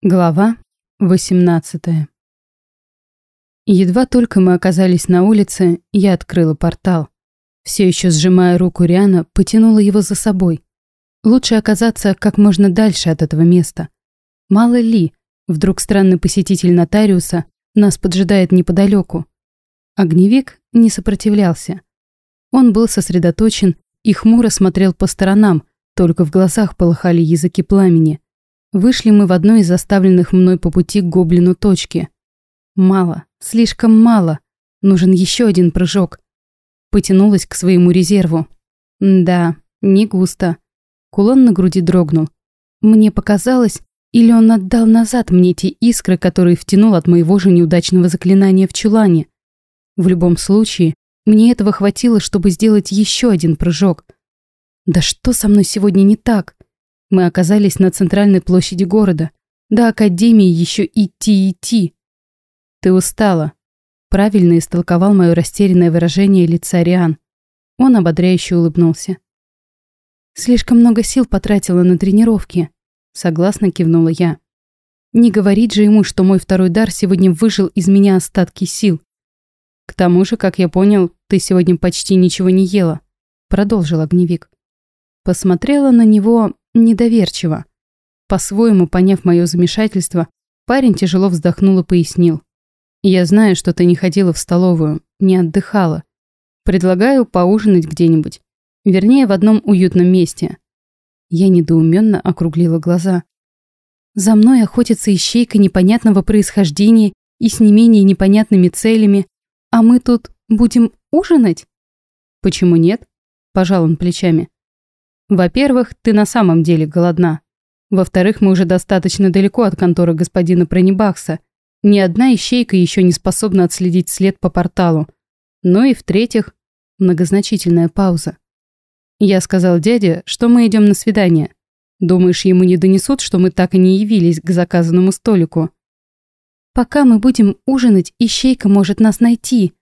Глава 18 Едва только мы оказались на улице, я открыла портал. Все еще сжимая руку Риана, потянула его за собой. Лучше оказаться как можно дальше от этого места. Мало ли, вдруг странный посетитель нотариуса нас поджидает неподалеку. Огневик не сопротивлялся. Он был сосредоточен и хмуро смотрел по сторонам, только в глазах полыхали языки пламени – Вышли мы в одной из оставленных мной по пути к гоблину точки. Мало, слишком мало. Нужен еще один прыжок. Потянулась к своему резерву. Да, не густо. Кулон на груди дрогнул. Мне показалось, или он отдал назад мне те искры, которые втянул от моего же неудачного заклинания в чулане. В любом случае, мне этого хватило, чтобы сделать еще один прыжок. Да что со мной сегодня не так? Мы оказались на центральной площади города. До Академии еще идти-идти. Ты устала. Правильно истолковал мое растерянное выражение лица Риан. Он ободряюще улыбнулся. Слишком много сил потратила на тренировки. Согласно кивнула я. Не говорить же ему, что мой второй дар сегодня выжил из меня остатки сил. К тому же, как я понял, ты сегодня почти ничего не ела. Продолжил огневик. Посмотрела на него недоверчиво. По-своему поняв мое замешательство, парень тяжело вздохнул и пояснил. «Я знаю, что ты не ходила в столовую, не отдыхала. Предлагаю поужинать где-нибудь. Вернее, в одном уютном месте». Я недоуменно округлила глаза. «За мной охотится ищейка непонятного происхождения и с не менее непонятными целями, а мы тут будем ужинать?» «Почему нет?» – пожал он плечами. Во-первых, ты на самом деле голодна. Во-вторых, мы уже достаточно далеко от конторы господина Пронебахса. Ни одна ищейка еще не способна отследить след по порталу. Ну и в-третьих, многозначительная пауза. Я сказал дяде, что мы идем на свидание. Думаешь, ему не донесут, что мы так и не явились к заказанному столику? Пока мы будем ужинать, ищейка может нас найти,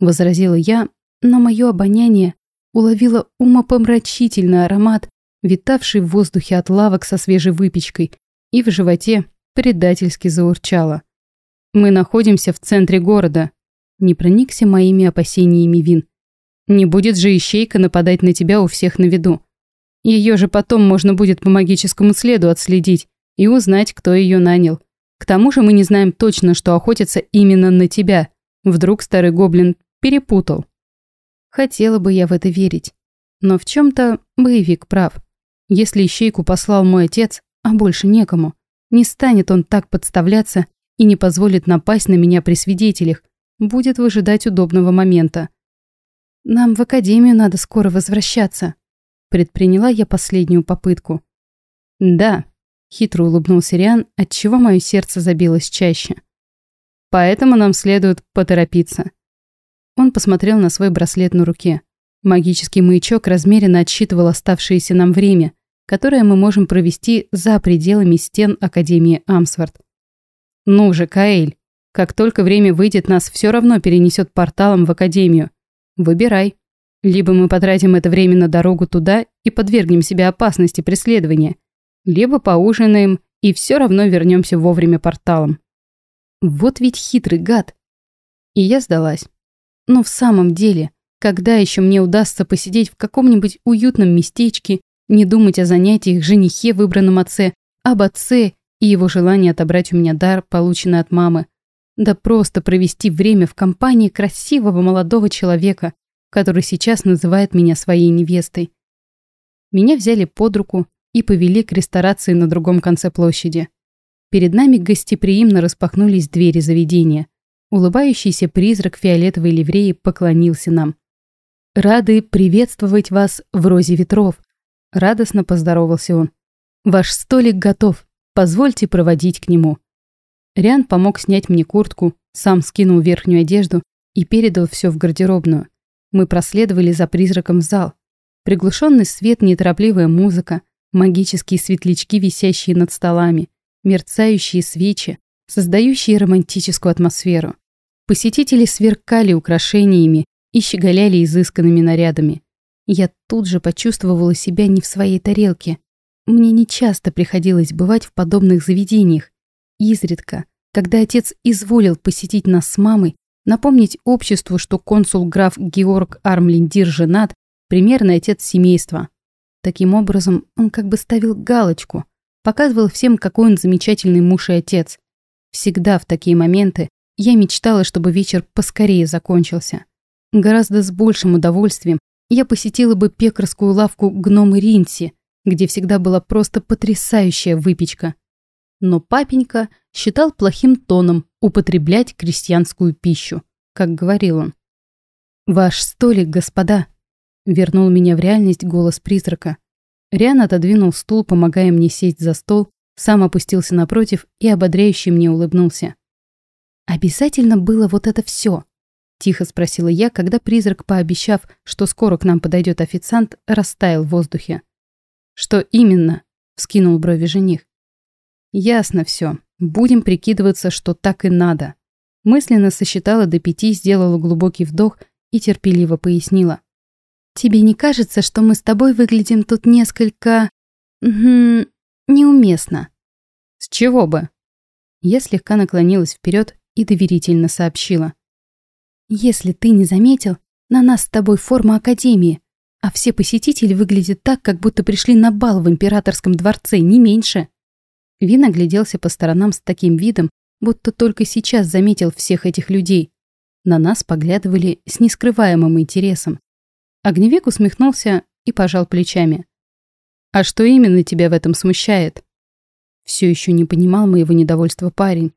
возразила я, но мое обоняние уловила умопомрачительный аромат, витавший в воздухе от лавок со свежей выпечкой, и в животе предательски заурчала. «Мы находимся в центре города», — не проникся моими опасениями Вин. «Не будет же ищейка нападать на тебя у всех на виду. Ее же потом можно будет по магическому следу отследить и узнать, кто ее нанял. К тому же мы не знаем точно, что охотится именно на тебя. Вдруг старый гоблин перепутал». Хотела бы я в это верить. Но в чем-то боевик прав. Если ищейку послал мой отец, а больше некому, не станет он так подставляться и не позволит напасть на меня при свидетелях, будет выжидать удобного момента. Нам в академию надо скоро возвращаться. Предприняла я последнюю попытку. Да, хитро улыбнулся Риан, отчего мое сердце забилось чаще. Поэтому нам следует поторопиться. Он посмотрел на свой браслет на руке. Магический маячок размеренно отсчитывал оставшееся нам время, которое мы можем провести за пределами стен Академии Амсворт. «Ну же, Каэль, как только время выйдет, нас все равно перенесет порталом в Академию. Выбирай. Либо мы потратим это время на дорогу туда и подвергнем себя опасности преследования, либо поужинаем и все равно вернемся вовремя порталом». Вот ведь хитрый гад. И я сдалась. Но в самом деле, когда еще мне удастся посидеть в каком-нибудь уютном местечке, не думать о занятиях женихе, выбранном отце, об отце и его желании отобрать у меня дар, полученный от мамы, да просто провести время в компании красивого молодого человека, который сейчас называет меня своей невестой. Меня взяли под руку и повели к ресторации на другом конце площади. Перед нами гостеприимно распахнулись двери заведения. Улыбающийся призрак фиолетовой ливреи поклонился нам. «Рады приветствовать вас в розе ветров», — радостно поздоровался он. «Ваш столик готов, позвольте проводить к нему». Риан помог снять мне куртку, сам скинул верхнюю одежду и передал все в гардеробную. Мы проследовали за призраком в зал. Приглушенный свет, неторопливая музыка, магические светлячки, висящие над столами, мерцающие свечи, создающие романтическую атмосферу. Посетители сверкали украшениями и щеголяли изысканными нарядами. Я тут же почувствовала себя не в своей тарелке. Мне нечасто приходилось бывать в подобных заведениях, изредка, когда отец изволил посетить нас с мамой, напомнить обществу, что консул граф Георг Армлиндир женат, примерный отец семейства. Таким образом, он как бы ставил галочку, показывал всем, какой он замечательный муж и отец. Всегда в такие моменты я мечтала, чтобы вечер поскорее закончился. Гораздо с большим удовольствием я посетила бы пекарскую лавку гномы Ринси, где всегда была просто потрясающая выпечка. Но папенька считал плохим тоном употреблять крестьянскую пищу, как говорил он. «Ваш столик, господа!» Вернул меня в реальность голос призрака. Риан отодвинул стул, помогая мне сесть за стол, сам опустился напротив и ободряюще мне улыбнулся. «Обязательно было вот это все? Тихо спросила я, когда призрак, пообещав, что скоро к нам подойдет официант, растаял в воздухе. «Что именно?» — вскинул брови жених. «Ясно все. Будем прикидываться, что так и надо». Мысленно сосчитала до пяти, сделала глубокий вдох и терпеливо пояснила. «Тебе не кажется, что мы с тобой выглядим тут несколько... Угу, неуместно?» «С чего бы?» Я слегка наклонилась вперед и доверительно сообщила. «Если ты не заметил, на нас с тобой форма Академии, а все посетители выглядят так, как будто пришли на бал в императорском дворце, не меньше». Вин огляделся по сторонам с таким видом, будто только сейчас заметил всех этих людей. На нас поглядывали с нескрываемым интересом. Огневик усмехнулся и пожал плечами. «А что именно тебя в этом смущает?» Все еще не понимал моего недовольства парень.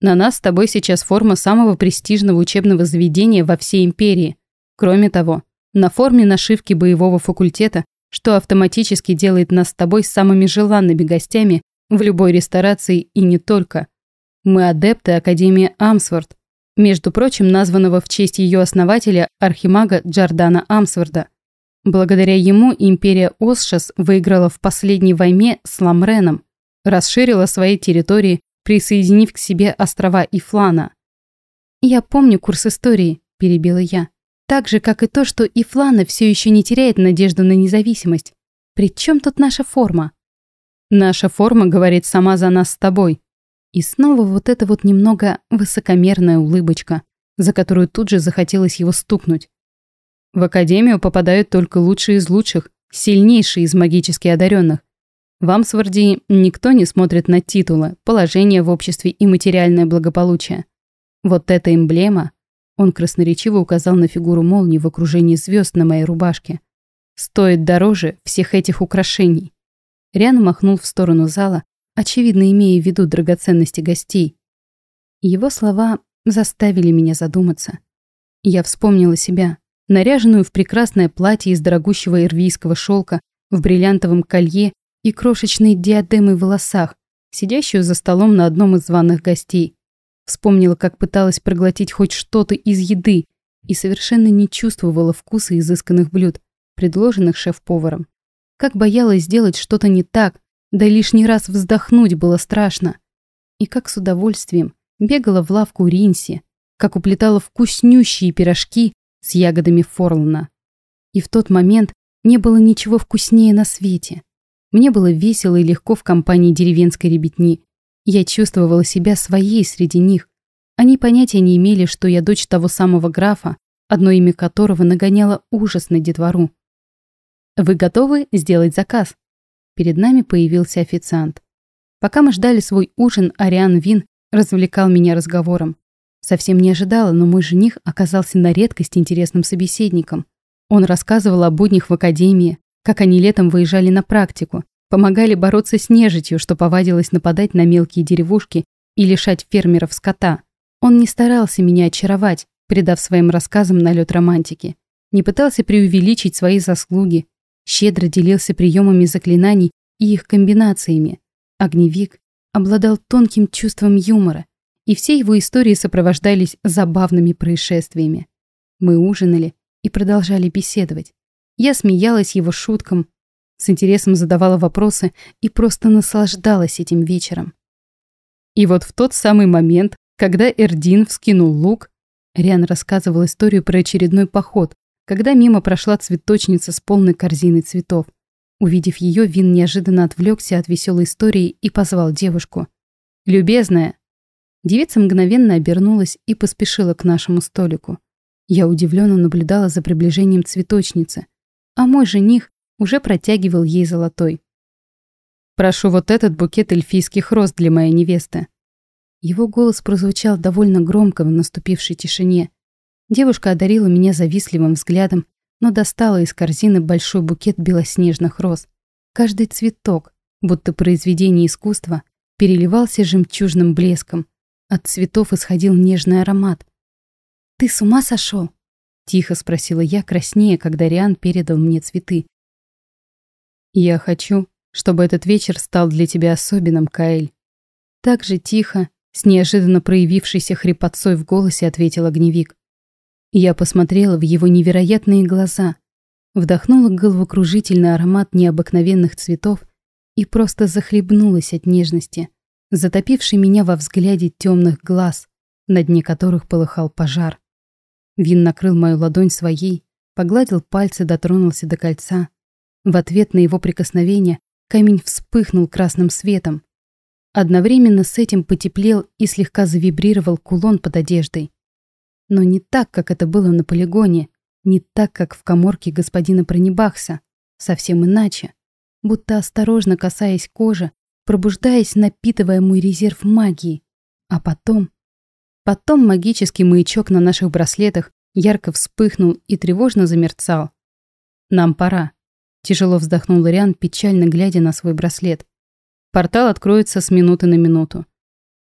На нас с тобой сейчас форма самого престижного учебного заведения во всей империи. Кроме того, на форме нашивки боевого факультета, что автоматически делает нас с тобой самыми желанными гостями в любой ресторации и не только. Мы адепты Академии Амсворд, между прочим, названного в честь ее основателя, архимага Джордана Амсворда. Благодаря ему империя Осшас выиграла в последней войне с Ламреном, расширила свои территории присоединив к себе острова Ифлана. «Я помню курс истории», – перебила я. «Так же, как и то, что Ифлана все еще не теряет надежду на независимость. При чем тут наша форма?» «Наша форма говорит сама за нас с тобой». И снова вот эта вот немного высокомерная улыбочка, за которую тут же захотелось его стукнуть. В Академию попадают только лучшие из лучших, сильнейшие из магически одаренных. Вам, Сварди, никто не смотрит на титулы, положение в обществе и материальное благополучие. Вот эта эмблема, он красноречиво указал на фигуру молнии в окружении звезд на моей рубашке, стоит дороже всех этих украшений. Риан махнул в сторону зала, очевидно имея в виду драгоценности гостей. Его слова заставили меня задуматься. Я вспомнила себя, наряженную в прекрасное платье из дорогущего ирвийского шелка, в бриллиантовом колье и крошечные диадемы в волосах, сидящую за столом на одном из званых гостей. Вспомнила, как пыталась проглотить хоть что-то из еды и совершенно не чувствовала вкуса изысканных блюд, предложенных шеф-поваром. Как боялась сделать что-то не так, да лишний раз вздохнуть было страшно. И как с удовольствием бегала в лавку Ринси, как уплетала вкуснющие пирожки с ягодами форлана. И в тот момент не было ничего вкуснее на свете. Мне было весело и легко в компании деревенской ребятни. Я чувствовала себя своей среди них. Они понятия не имели, что я дочь того самого графа, одно имя которого нагоняло ужас на детвору. «Вы готовы сделать заказ?» Перед нами появился официант. Пока мы ждали свой ужин, Ариан Вин развлекал меня разговором. Совсем не ожидала, но мой жених оказался на редкость интересным собеседником. Он рассказывал о буднях в академии, как они летом выезжали на практику, помогали бороться с нежитью, что повадилось нападать на мелкие деревушки и лишать фермеров скота. Он не старался меня очаровать, придав своим рассказам налет романтики. Не пытался преувеличить свои заслуги. Щедро делился приемами заклинаний и их комбинациями. Огневик обладал тонким чувством юмора, и все его истории сопровождались забавными происшествиями. Мы ужинали и продолжали беседовать. Я смеялась его шуткам, с интересом задавала вопросы и просто наслаждалась этим вечером. И вот в тот самый момент, когда Эрдин вскинул лук, Риан рассказывал историю про очередной поход, когда мимо прошла цветочница с полной корзиной цветов. Увидев ее, Вин неожиданно отвлекся от веселой истории и позвал девушку. Любезная!» Девица мгновенно обернулась и поспешила к нашему столику. Я удивленно наблюдала за приближением цветочницы, а мой жених уже протягивал ей золотой. «Прошу вот этот букет эльфийских роз для моей невесты». Его голос прозвучал довольно громко в наступившей тишине. Девушка одарила меня завистливым взглядом, но достала из корзины большой букет белоснежных роз. Каждый цветок, будто произведение искусства, переливался жемчужным блеском. От цветов исходил нежный аромат. «Ты с ума сошел? Тихо спросила я, краснее, когда Риан передал мне цветы. «Я хочу, чтобы этот вечер стал для тебя особенным, Каэль». Так же тихо, с неожиданно проявившейся хрипотцой в голосе ответил огневик. Я посмотрела в его невероятные глаза, вдохнула головокружительный аромат необыкновенных цветов и просто захлебнулась от нежности, затопившей меня во взгляде темных глаз, на дне которых полыхал пожар. Вин накрыл мою ладонь своей, погладил пальцы, дотронулся до кольца. В ответ на его прикосновение камень вспыхнул красным светом. Одновременно с этим потеплел и слегка завибрировал кулон под одеждой. Но не так, как это было на полигоне, не так, как в коморке господина Пронебахса, совсем иначе. Будто осторожно касаясь кожи, пробуждаясь, напитывая мой резерв магии. А потом Потом магический маячок на наших браслетах ярко вспыхнул и тревожно замерцал. «Нам пора», — тяжело вздохнул Риан, печально глядя на свой браслет. «Портал откроется с минуты на минуту».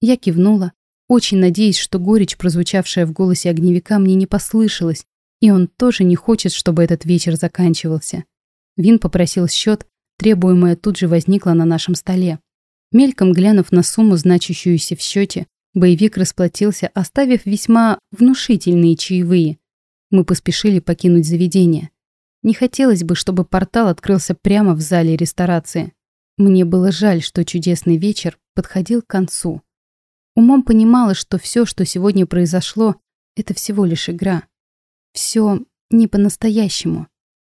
Я кивнула, очень надеясь, что горечь, прозвучавшая в голосе огневика, мне не послышалась, и он тоже не хочет, чтобы этот вечер заканчивался. Вин попросил счет, требуемое тут же возникло на нашем столе. Мельком глянув на сумму, значащуюся в счете, Боевик расплатился, оставив весьма внушительные чаевые. Мы поспешили покинуть заведение. Не хотелось бы, чтобы портал открылся прямо в зале ресторации. Мне было жаль, что чудесный вечер подходил к концу. Умом понимала, что все, что сегодня произошло, это всего лишь игра. Все не по-настоящему.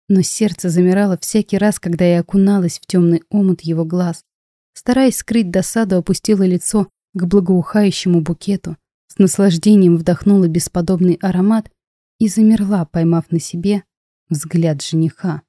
Но сердце замирало всякий раз, когда я окуналась в темный омут его глаз. Стараясь скрыть досаду, опустила лицо к благоухающему букету, с наслаждением вдохнула бесподобный аромат и замерла, поймав на себе взгляд жениха.